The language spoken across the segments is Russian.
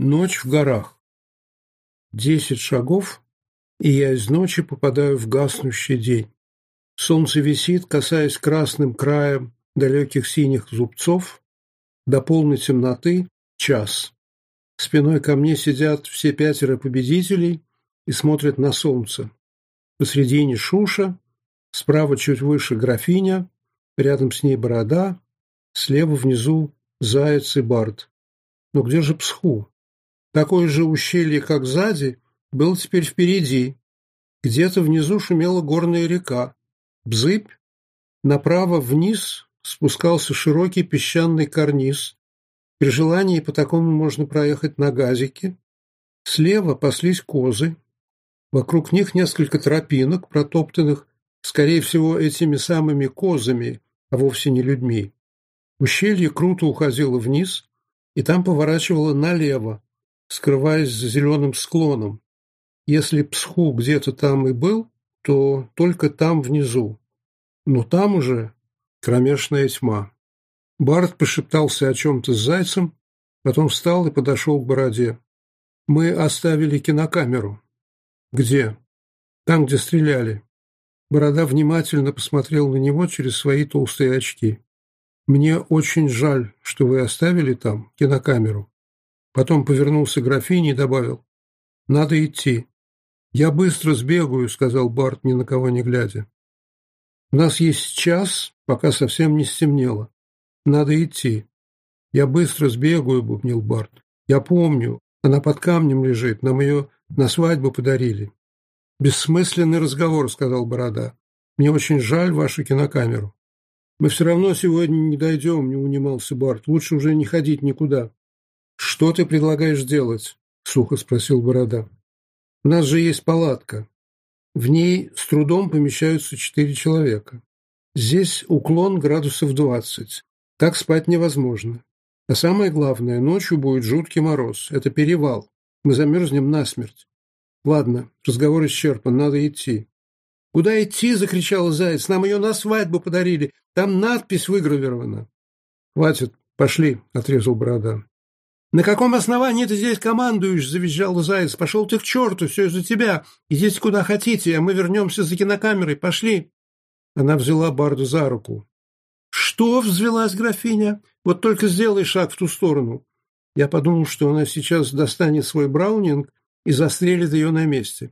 Ночь в горах. Десять шагов, и я из ночи попадаю в гаснущий день. Солнце висит, касаясь красным краем далеких синих зубцов. До полной темноты – час. Спиной ко мне сидят все пятеро победителей и смотрят на солнце. Посредине Шуша, справа чуть выше графиня, рядом с ней борода, слева внизу заяц и бард. Но где же Псху? Такое же ущелье, как сзади, было теперь впереди. Где-то внизу шумела горная река. Бзыбь. Направо вниз спускался широкий песчаный карниз. При желании по такому можно проехать на газике. Слева паслись козы. Вокруг них несколько тропинок, протоптанных, скорее всего, этими самыми козами, а вовсе не людьми. Ущелье круто уходило вниз, и там поворачивало налево, скрываясь за зеленым склоном. Если Псху где-то там и был, то только там внизу. Но там уже кромешная тьма. Барт пошептался о чем-то с зайцем, потом встал и подошел к бороде. «Мы оставили кинокамеру». «Где?» «Там, где стреляли». Борода внимательно посмотрел на него через свои толстые очки. «Мне очень жаль, что вы оставили там кинокамеру. Потом повернулся к графине и добавил. «Надо идти». «Я быстро сбегаю», — сказал Барт, ни на кого не глядя. «У нас есть час, пока совсем не стемнело. Надо идти». «Я быстро сбегаю», — бубнил Барт. «Я помню. Она под камнем лежит. Нам ее на свадьбу подарили». «Бессмысленный разговор», — сказал Борода. «Мне очень жаль вашу кинокамеру». «Мы все равно сегодня не дойдем», — не унимался Барт. «Лучше уже не ходить никуда». «Что ты предлагаешь делать?» – сухо спросил Борода. «У нас же есть палатка. В ней с трудом помещаются четыре человека. Здесь уклон градусов двадцать. Так спать невозможно. А самое главное, ночью будет жуткий мороз. Это перевал. Мы замерзнем насмерть. Ладно, разговор исчерпан, надо идти. «Куда идти?» – закричала Заяц. «Нам ее на свадьбу подарили. Там надпись выгравирована». «Хватит, пошли», – отрезал Борода. «На каком основании ты здесь командуешь?» – завизжал Заяц. «Пошел ты к черту, все из-за тебя. Идите куда хотите, а мы вернемся за кинокамерой. Пошли!» Она взяла Барду за руку. «Что?» – взвелась графиня. «Вот только сделай шаг в ту сторону». Я подумал, что она сейчас достанет свой браунинг и застрелит ее на месте.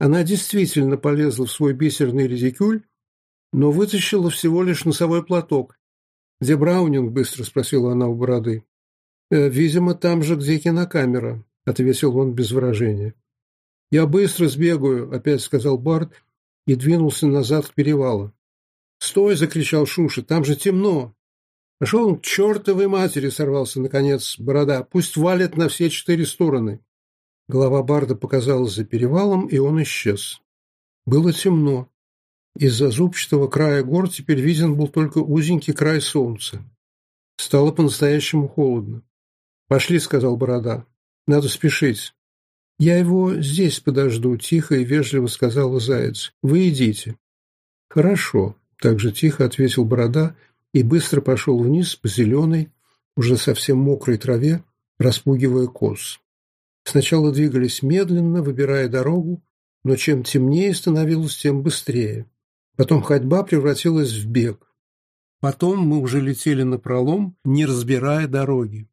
Она действительно полезла в свой бисерный редикюль, но вытащила всего лишь носовой платок. «Где браунинг?» – быстро спросила она у бороды. Э, «Видимо, там же, где кинокамера», — ответил он без выражения. «Я быстро сбегаю», — опять сказал Барт и двинулся назад к перевалу. «Стой!» — закричал Шуша. «Там же темно!» «Пошел он к чертовой матери!» — сорвался, наконец, борода. «Пусть валят на все четыре стороны!» Голова Барда показалась за перевалом, и он исчез. Было темно. Из-за зубчатого края гор теперь виден был только узенький край солнца. Стало по-настоящему холодно. «Пошли», — сказал Борода. «Надо спешить». «Я его здесь подожду», — тихо и вежливо сказала Заяц. «Вы идите». «Хорошо», — также тихо ответил Борода и быстро пошел вниз по зеленой, уже совсем мокрой траве, распугивая коз. Сначала двигались медленно, выбирая дорогу, но чем темнее становилось, тем быстрее. Потом ходьба превратилась в бег. Потом мы уже летели на пролом, не разбирая дороги.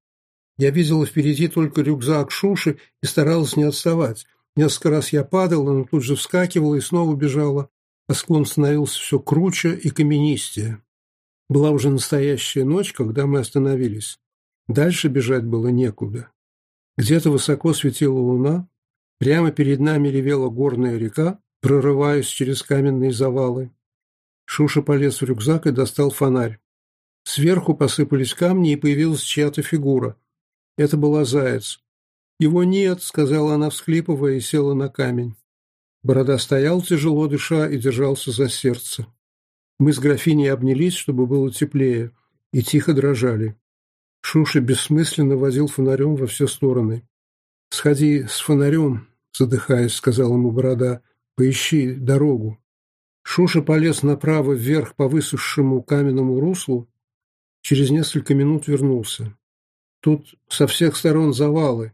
Я видела впереди только рюкзак Шуши и старалась не отставать. Несколько раз я падала, но тут же вскакивала и снова бежала, а склон становился все круче и каменистее. Была уже настоящая ночь, когда мы остановились. Дальше бежать было некуда. Где-то высоко светила луна, прямо перед нами ревела горная река, прорываясь через каменные завалы. Шуша полез в рюкзак и достал фонарь. Сверху посыпались камни, и появилась чья-то фигура. Это был Азаец. «Его нет», — сказала она, всхлипывая, и села на камень. Борода стоял, тяжело дыша, и держался за сердце. Мы с графиней обнялись, чтобы было теплее, и тихо дрожали. Шуша бессмысленно возил фонарем во все стороны. «Сходи с фонарем», — задыхаясь, сказал ему Борода, — «поищи дорогу». Шуша полез направо вверх по высохшему каменному руслу, через несколько минут вернулся. Тут со всех сторон завалы.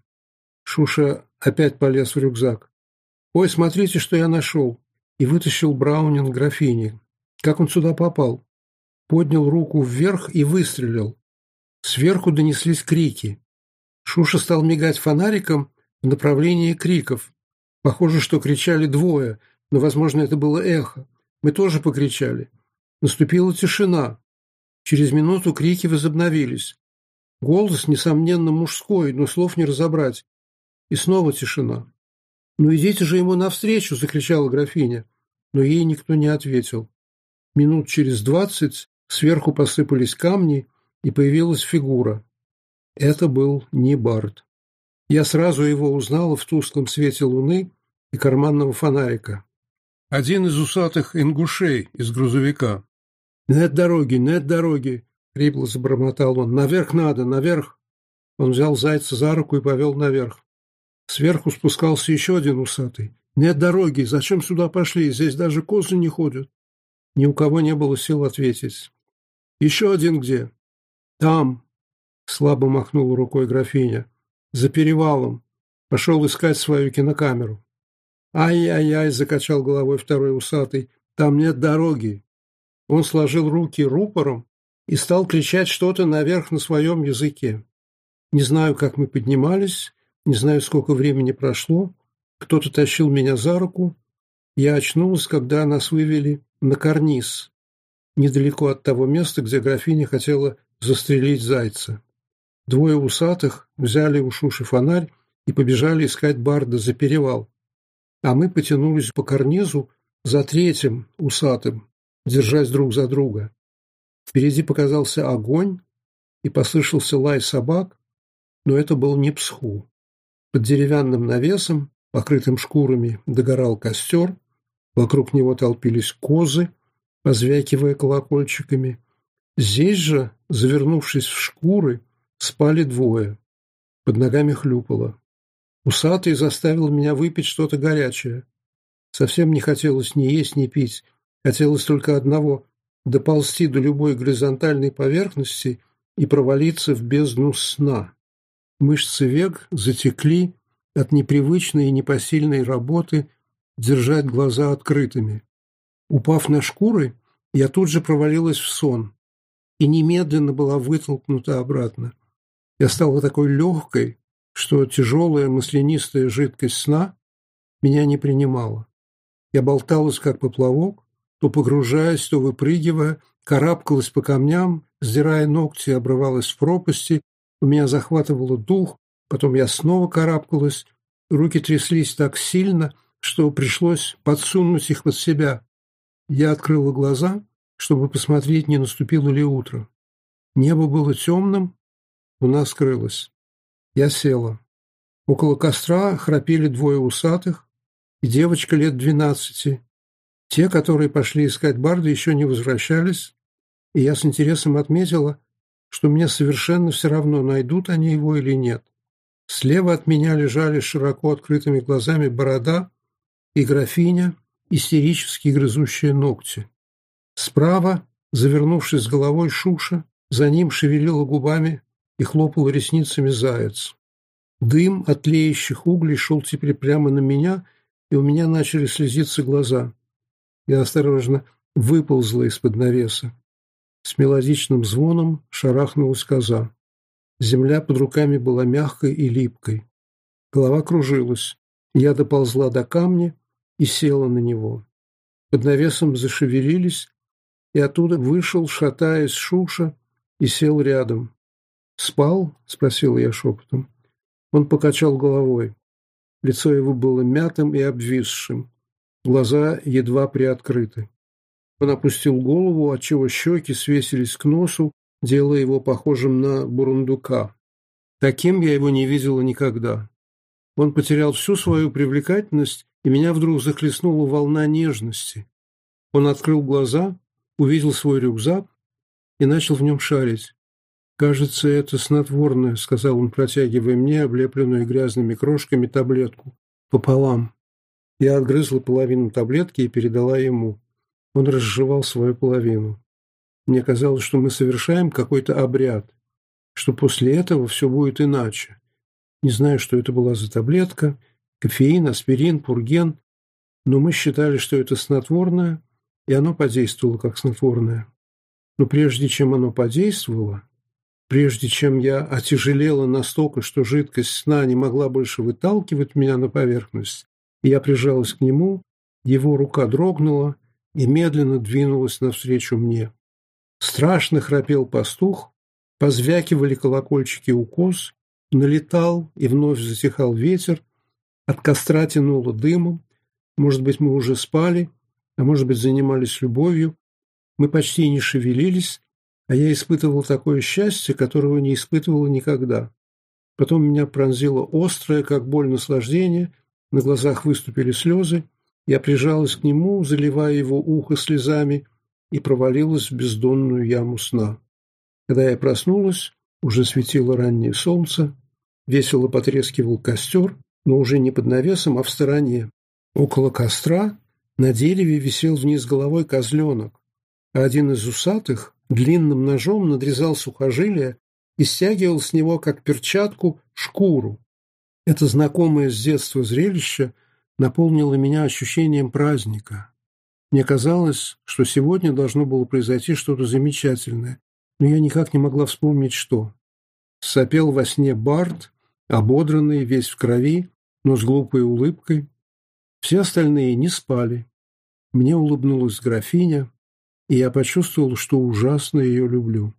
Шуша опять полез в рюкзак. «Ой, смотрите, что я нашел!» И вытащил Браунин графини. Как он сюда попал? Поднял руку вверх и выстрелил. Сверху донеслись крики. Шуша стал мигать фонариком в направлении криков. Похоже, что кричали двое, но, возможно, это было эхо. Мы тоже покричали. Наступила тишина. Через минуту крики возобновились. Голос, несомненно, мужской, но слов не разобрать. И снова тишина. «Ну идите же ему навстречу!» – закричала графиня. Но ей никто не ответил. Минут через двадцать сверху посыпались камни, и появилась фигура. Это был не Барт. Я сразу его узнала в тусклом свете луны и карманного фонарика. Один из усатых ингушей из грузовика. «Нет дороги, нет дороги!» Хрипло забормотал он. «Наверх надо, наверх!» Он взял зайца за руку и повел наверх. Сверху спускался еще один усатый. «Нет дороги! Зачем сюда пошли? Здесь даже козы не ходят!» Ни у кого не было сил ответить. «Еще один где?» «Там!» — слабо махнула рукой графиня. «За перевалом. Пошел искать свою кинокамеру». «Ай-яй-яй!» — закачал головой второй усатый. «Там нет дороги!» Он сложил руки рупором и стал кричать что-то наверх на своем языке. Не знаю, как мы поднимались, не знаю, сколько времени прошло. Кто-то тащил меня за руку. Я очнулась, когда нас вывели на карниз, недалеко от того места, где графиня хотела застрелить зайца. Двое усатых взяли у Шуши фонарь и побежали искать барда за перевал. А мы потянулись по карнизу за третьим усатым, держась друг за друга. Впереди показался огонь и послышался лай собак, но это был не псху. Под деревянным навесом, покрытым шкурами, догорал костер, вокруг него толпились козы, позвякивая колокольчиками. Здесь же, завернувшись в шкуры, спали двое. Под ногами хлюпало. Усатый заставил меня выпить что-то горячее. Совсем не хотелось ни есть, ни пить. Хотелось только одного доползти до любой горизонтальной поверхности и провалиться в бездну сна. Мышцы век затекли от непривычной и непосильной работы держать глаза открытыми. Упав на шкуры, я тут же провалилась в сон и немедленно была вытолкнута обратно. Я стала такой легкой, что тяжелая маслянистая жидкость сна меня не принимала. Я болталась, как поплавок, то погружаясь, то выпрыгивая, карабкалась по камням, сдирая ногти, обрывалась в пропасти, у меня захватывало дух, потом я снова карабкалась, руки тряслись так сильно, что пришлось подсунуть их под себя. Я открыла глаза, чтобы посмотреть, не наступило ли утро. Небо было темным, луна скрылась. Я села. Около костра храпели двое усатых, и девочка лет двенадцати, те, которые пошли искать Барда, еще не возвращались, и я с интересом отметила, что мне совершенно все равно, найдут они его или нет. Слева от меня лежали широко открытыми глазами борода и графиня, истерически грызущие ногти. Справа, завернувшись головой, Шуша, за ним шевелила губами и хлопала ресницами заяц. Дым от леющих углей шел теперь прямо на меня, и у меня начали слезиться глаза и осторожно выползла из-под навеса. С мелодичным звоном шарахнулась коза. Земля под руками была мягкой и липкой. Голова кружилась. Я доползла до камня и села на него. Под навесом зашевелились, и оттуда вышел, шатаясь, Шуша и сел рядом. «Спал?» — спросил я шепотом. Он покачал головой. Лицо его было мятым и обвисшим. Глаза едва приоткрыты. Он опустил голову, отчего щеки свесились к носу, делая его похожим на бурундука. Таким я его не видела никогда. Он потерял всю свою привлекательность, и меня вдруг захлестнула волна нежности. Он открыл глаза, увидел свой рюкзак и начал в нем шарить. «Кажется, это снотворное», — сказал он, протягивая мне облепленную грязными крошками таблетку. «Пополам». Я отгрызла половину таблетки и передала ему. Он разжевал свою половину. Мне казалось, что мы совершаем какой-то обряд, что после этого все будет иначе. Не знаю, что это была за таблетка, кофеин, аспирин, пурген, но мы считали, что это снотворное, и оно подействовало как снотворное. Но прежде чем оно подействовало, прежде чем я отяжелела настолько, что жидкость сна не могла больше выталкивать меня на поверхность, я прижалась к нему, его рука дрогнула и медленно двинулась навстречу мне. Страшно храпел пастух, позвякивали колокольчики укос, налетал и вновь затихал ветер, от костра тянуло дымом, может быть, мы уже спали, а может быть, занимались любовью, мы почти не шевелились, а я испытывал такое счастье, которого не испытывал никогда. Потом меня пронзило острое, как боль, наслаждение – на глазах выступили слезы. Я прижалась к нему, заливая его ухо слезами, и провалилась в бездонную яму сна. Когда я проснулась, уже светило раннее солнце, весело потрескивал костер, но уже не под навесом, а в стороне. Около костра на дереве висел вниз головой козленок, а один из усатых длинным ножом надрезал сухожилие и стягивал с него, как перчатку, шкуру, это знакомое с детства зрелище наполнило меня ощущением праздника. Мне казалось, что сегодня должно было произойти что-то замечательное, но я никак не могла вспомнить, что. Сопел во сне Барт, ободранный, весь в крови, но с глупой улыбкой. Все остальные не спали. Мне улыбнулась графиня, и я почувствовал, что ужасно ее люблю.